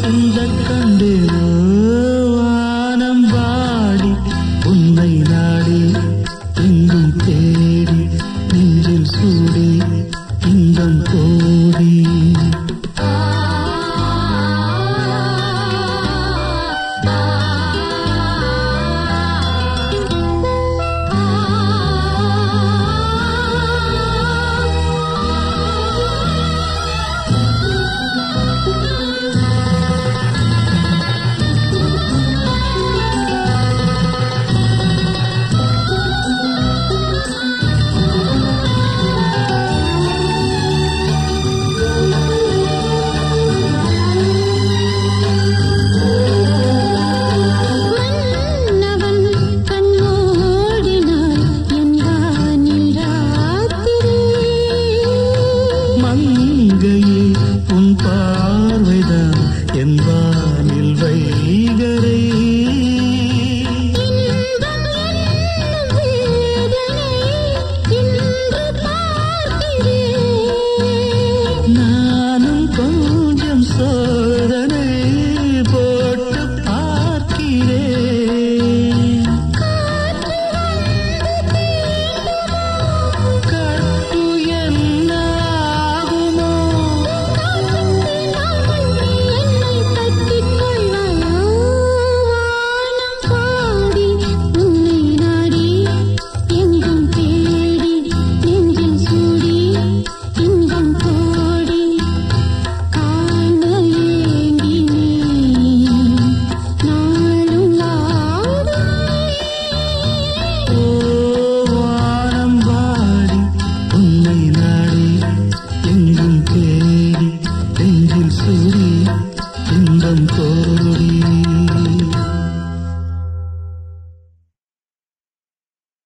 செல்ல கண்டு வானம் வாடி உன்னை நாடி